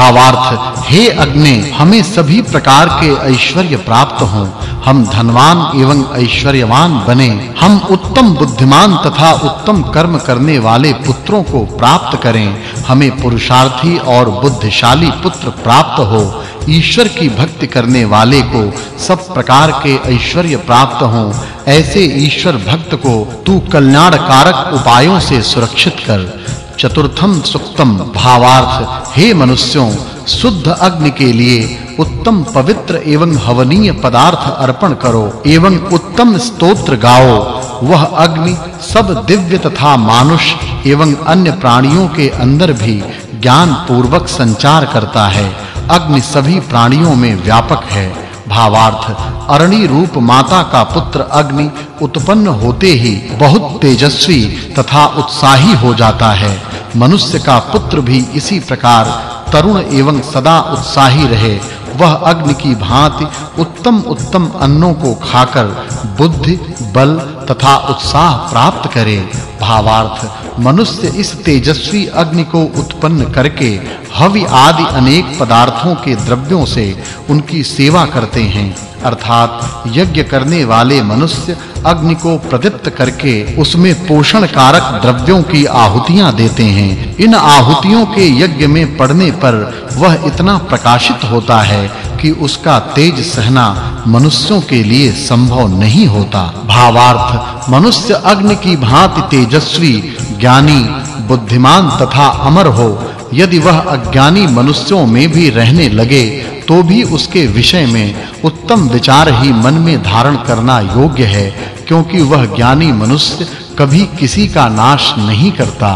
भावार्थ हे अग्नि, हमें सभी प्रकार के ऐश्वर्य प्राप्त हों। हम धनवान एवं ऐश्वर्यवान बने। हम उत्तम बुद्धिमान तथा उत्तम कर्म करने वाले पुत्रों को प्राप्त करें। हमें पुरुषार्थी और बुद्धिशाली पुत्र प्राप्त हो। ईश्वर की भक्ति करने वाले को सब प्रकार के ऐश्वर्य प्राप्त हों। ऐसे ईश्वर भक्त को तू कल्याण कारक उपायों से सुरक्षित कर। चतुर्थम सुक्तम भावार्थ, हे मनुष्यों, शुद्ध अग्नि के लिए उत्तम पवित्र एवं हवनीय पदार्थ अर्पण करो, एवं उत्तम स्तोत्र गाओ। वह अग्नि सब दिव्य तथा मानुष एवं अन्य प्राणियों के अंदर भी ज्ञान पूर्वक संचार करता है। अग्नि सभी प्राणियों में व्यापक है। भावार्थ अरणी रूप माता का पुत्र अग्नि उत्पन्न होते ही बहुत तेजस्वी तथा उत्साही हो जाता है। मनुष्य का पुत्र भी इसी प्रकार तरुण एवं सदा उत्साही रहे। वह अग्नि की भांति उत्तम उत्तम अन्नों को खाकर बुद्धि, बल तथा उत्साह प्राप्त करे। भावार्थ मनुष्य इस तेजस्वी अग्नि को उत्पन्न करके हवि आदि अनेक पदार्थों के द्रव्यों से उनकी सेवा करते हैं। अर्थात यज्ञ करने वाले मनुष्य अग्नि को प्रदीप्त करके उसमें पोषण कारक द्रव्यों की आहुतियाँ देते हैं। इन आहुतियों के यज्ञ में पड़ने पर वह इतना प्रकाशित होता है कि उसका तेज सहना मनुष्यों के लिए संभव नहीं होता। भावार्थ, मनुष्य अग्नि की भांति तेजस्वी ज्ञानी बुद्धिमान तथा अमर हो, यदि वह अज्ञानी मनुष्यों में भी रहने लगे तो भी उसके विषय में उत्तम विचार ही मन में धारण करना योग्य है, क्योंकि वह ज्ञानी मनुष्य कभी किसी का नाश नहीं करता।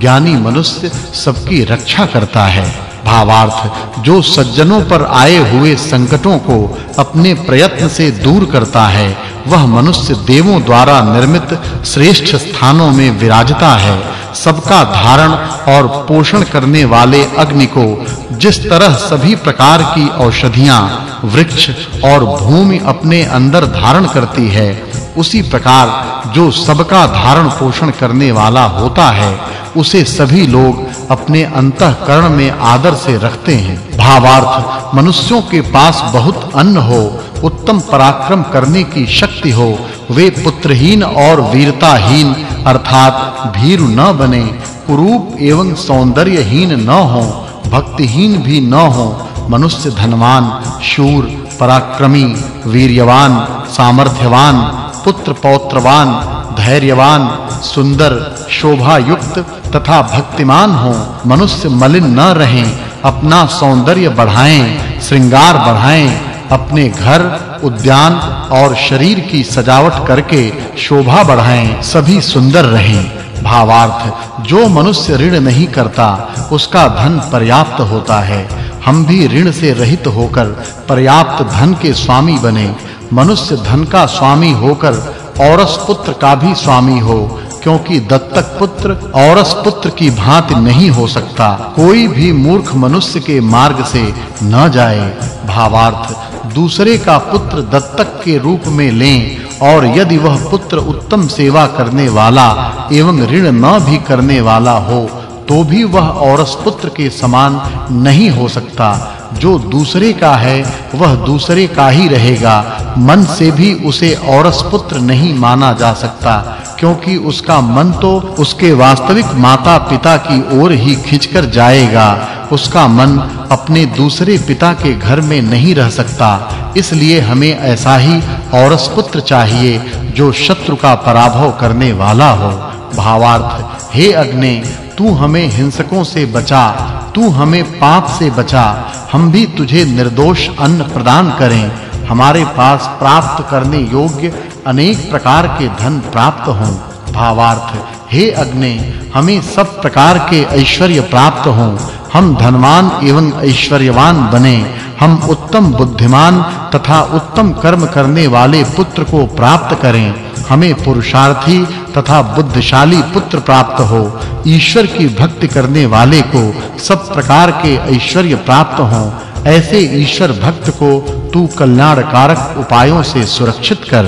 ज्ञानी मनुष्य सबकी रक्षा करता है। भावार्थ, जो सज्जनों पर आए हुए संकटों को अपने प्रयत्न से दूर करता है, वह मनुष्य देवों द्वारा निर्मित श्रेष्ठ स्थानों में विराजता है। सबका धारण और पोषण करने वाले अग्नि को जिस तरह सभी प्रकार की औषधियाँ, वृक्ष और भूमि अपने अंदर धारण करती है उसी प्रकार जो सबका धारण पोषण करने वाला होता है, उसे सभी लोग अपने अंतःकरण में आदर से रखते हैं। भावार्थ, मनुष्यों के पास बहुत अन्न हो, उत्तम पराक्रम करने की शक्ति हो, वे पुत्रहीन और वीरताहीन, अर्थात भीरु न बने, कुरूप एवं सौंदर्यहीन न हो, भक्तिहीन भी न हो, मनुष्य धनवान, शूर, पराक्रमी, वीर्यवान, सामर्थ्यवान पुत्र पौत्रवान, धैर्यवान, सुंदर शोभा युक्त तथा भक्तिमान हो। मनुष्य मलिन न रहें, अपना सौंदर्य बढ़ाएँ, श्रृंगार बढ़ाएँ, अपने घर, उद्यान और शरीर की सजावट करके शोभा बढ़ाएँ, सभी सुंदर रहें। भावार्थ, जो मनुष्य ऋण नहीं करता, उसका धन पर्याप्त होता है। हम भी ऋण से रहित होकर पर्याप्त धन के स्वामी बने। मनुष्य धन का स्वामी होकर औरस पुत्र का भी स्वामी हो, क्योंकि दत्तक पुत्र औरस पुत्र की भांति नहीं हो सकता। कोई भी मूर्ख मनुष्य के मार्ग से न जाए। भावार्थ, दूसरे का पुत्र दत्तक के रूप में लें, और यदि वह पुत्र उत्तम सेवा करने वाला एवं ऋण न भी करने वाला हो तो भी वह औरस पुत्र के समान नहीं हो सकता। जो दूसरे का है, वह दूसरे का ही रहेगा। मन से भी उसे औरस पुत्र नहीं माना जा सकता, क्योंकि उसका मन तो उसके वास्तविक माता-पिता की ओर ही खिंचकर जाएगा। उसका मन अपने दूसरे पिता के घर में नहीं रह सकता। इसलिए हमें ऐसा ही औरस पुत्र चाहिए, जो शत्रु का पराभव करने वाला हो। भावार्थ, हे अग्नि, तू हमें हिंसकों से बचा तू हमें पाप से बचा। हम भी तुझे निर्दोष अन्न प्रदान करें। हमारे पास प्राप्त करने योग्य अनेक प्रकार के धन प्राप्त हों। भावार्थ, हे अग्नि, हमें सब प्रकार के ऐश्वर्य प्राप्त हों। हम धनवान एवं ऐश्वर्यवान बने। हम उत्तम बुद्धिमान तथा उत्तम कर्म करने वाले पुत्र को प्राप्त करें। हमें पुरुषार्थी तथा बुद्धिशाली पुत्र प्राप्त हो। ईश्वर की भक्ति करने वाले को सब प्रकार के ऐश्वर्य प्राप्त हों। ऐसे ईश्वर भक्त को तू कल्याणकारक उपायों से सुरक्षित कर।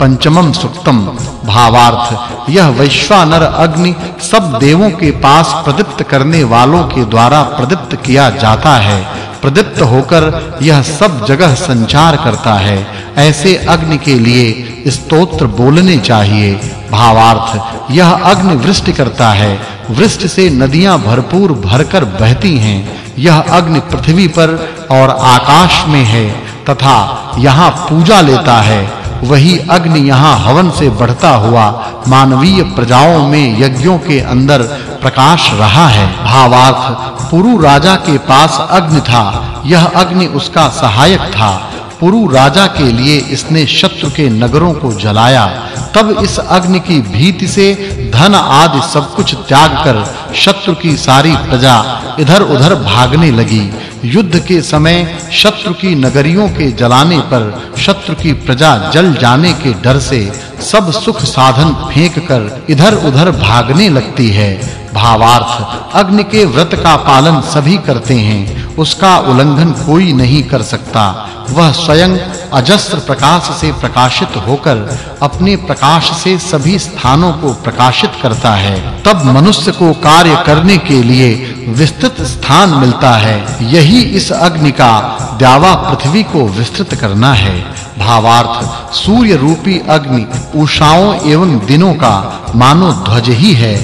पंचमम सुक्तम भावार्थ। यह वैश्वानर अग्नि सब देवों के पास प्रदीप्त करने वालों के द्वारा प्रदीप्त किया जाता है। प्रदीप्त होकर यह सब जगह संचार करता है। ऐसे अग्नि के लिए स्तोत्र बोलने चाहिए। भावार्थ, यह अग्नि वृष्टि करता है। वृष्टि से नदियाँ भरपूर भरकर बहती हैं। यह अग्नि पृथ्वी पर और आकाश में है तथा यहाँ पूजा लेता है। वही अग्नि यहाँ हवन से बढ़ता हुआ मानवीय प्रजाओं में यज्ञों के अंदर प्रकाश रहा है। भावार्थ, पुरु राजा के पास अग्नि था। यह अग्नि उसका सहायक था। पुरु राजा के लिए इसने शत्रु के नगरों को जलाया। तब इस अग्नि की भीति से धन आदि सब कुछ त्याग कर शत्रु की सारी प्रजा इधर-उधर भागने लगी। युद्ध के समय शत्रु की नगरियों के जलाने पर शत्रु की प्रजा जल जाने के डर से सब सुख साधन फेंक कर इधर-उधर भागने लगती है। भावार्थ, अग्नि के व्रत का पालन सभी करते हैं। उसका उल्लंघन कोई नहीं कर सकता। वह स्वयं अजस्त्र प्रकाश से प्रकाशित होकर अपने प्रकाश से सभी स्थानों को प्रकाशित करता है। तब मनुष्य को कार्य करने के लिए विस्तृत स्थान मिलता है। यही इस अग्नि का द्यावा पृथ्वी को विस्तृत करना है। भावार्थ सूर्य रूपी अग्नि उषाओं एवं दिनों का मानो ध्वज ही है।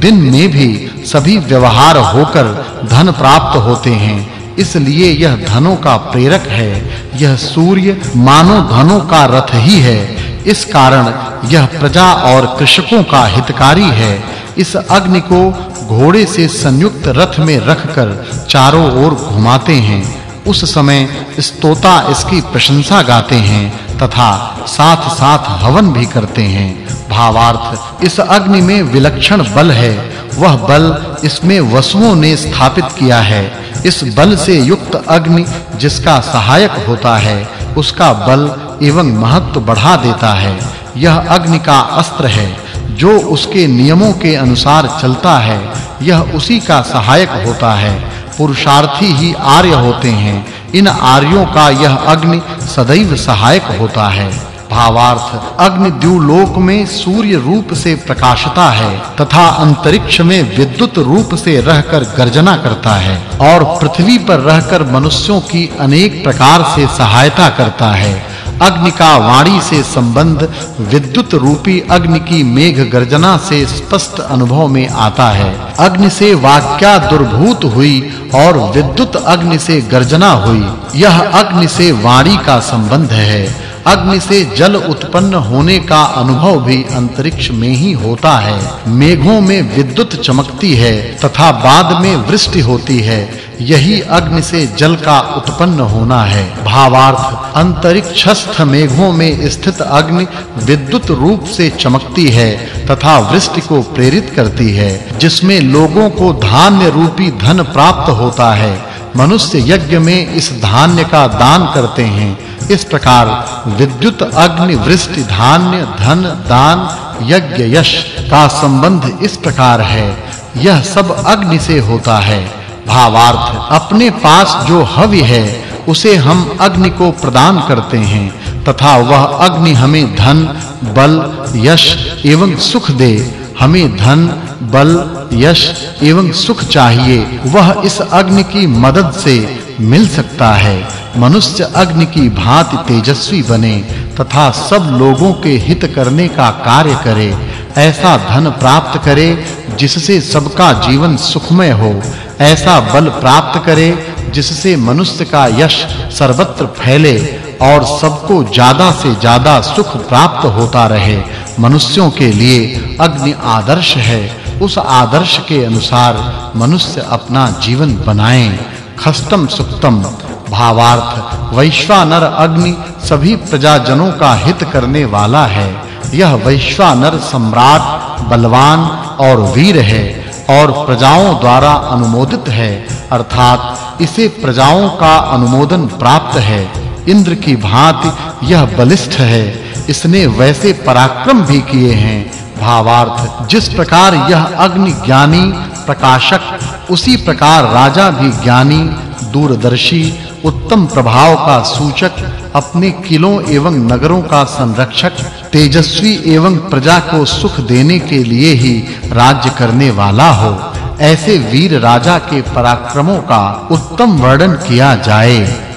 दिन में भी सभी व्यवहार होकर धन प्राप्त होते हैं। इसलिए यह धनों का प्रेरक है, यह सूर्य मानो धनों का रथ ही है। इस कारण यह प्रजा और कृषकों का हितकारी है। इस अग्नि को घोड़े से संयुक्त रथ में रखकर चारों ओर घुमाते हैं। उस समय स्तोता इसकी प्रशंसा गाते हैं तथा साथ-साथ हवन भी करते हैं। भावार्थ, इस अग्नि में विलक्षण बल है। वह बल इसमें वसुओं ने स्थापित किया है। इस बल से युक्त अग्नि जिसका सहायक होता है, उसका बल एवं महत्व बढ़ा देता है। यह अग्नि का अस्त्र है, जो उसके नियमों के अनुसार चलता है, यह उसी का सहायक होता है। पुरुषार्थी ही आर्य होते हैं, इन आर्यों का यह अग्नि सदैव सहायक होता है। भावार्थ अग्नि द्युलोक में सूर्य रूप से प्रकाशता है तथा अंतरिक्ष में विद्युत रूप से रहकर गर्जना करता है और पृथ्वी पर रहकर मनुष्यों की अनेक प्रकार से सहायता करता है। अग्नि का वाणी से संबंध विद्युत रूपी अग्नि की मेघ गर्जना से स्पष्ट अनुभव में आता है। अग्नि से वाक्या दुर्भूत हुई और विद्युत अग्नि से गर्जना हुई। यह अग्नि से वाणी का संबंध है। अग्नि से जल उत्पन्न होने का अनुभव भी अंतरिक्ष में ही होता है। मेघों में विद्युत चमकती है तथा बाद में वृष्टि होती है। यही अग्नि से जल का उत्पन्न होना है। भावार्थ, अंतरिक्षस्थ मेघों में स्थित अग्नि विद्युत रूप से चमकती है तथा वृष्टि को प्रेरित करती है, जिसमें लोगों को धान्य रूपी धन प्राप्त होता है। मनुष्य यज्ञ में इस धान्य का दान करते हैं। इस प्रकार विद्युत, अग्नि, वृष्टि, धान्य, धन, दान, यज्ञ, यश का संबंध इस प्रकार है। यह सब अग्नि से होता है। भावार्थ, अपने पास जो हवि है, उसे हम अग्नि को प्रदान करते हैं। तथा वह अग्नि हमें धन, बल, यश एवं सुख दे। हमें धन, बल, यश एवं सुख चाहिए, वह इस अग्नि की मदद से मिल सकता है। मनुष्य अग्नि की भांति तेजस्वी बने, तथा सब लोगों के हित करने का कार्य करे। ऐसा धन प्राप्त करे, जिससे सबका जीवन सुखमय हो। ऐसा बल प्राप्त करे, जिससे मनुष्य का यश सर्वत्र फैले, और सबको ज़्यादा से ज़्यादा सुख प्राप्त होता रहे। मनुष्यों के लिए अग्नि आदर्श है। उस आदर्श के अनुसार मनुष्य अपना जीवन बनाए। खस्तम सुक्तम, भावार्थ, वैश्वानर अग्नि सभी प्रजाजनों का हित करने वाला है। यह वैश्वानर सम्राट, बलवान और वीर है और प्रजाओं द्वारा अनुमोदित है। अर्थात इसे प्रजाओं का अनुमोदन प्राप्त है। इंद्र की भांति यह बलिष्ठ है। इसने वैसे पराक्रम भी किए हैं। भावार्थ, जिस प्रकार यह अग्नि ज्ञानी, प्रकाशक, उसी प्रकार राजा भी ज्ञानी, दूरदर्शी, उत्तम प्रभाव का सूचक, अपने किलों एवं नगरों का संरक्षक, तेजस्वी एवं प्रजा को सुख देने के लिए ही राज्य करने वाला हो। ऐसे वीर राजा के पराक्रमों का उत्तम वर्णन किया जाए।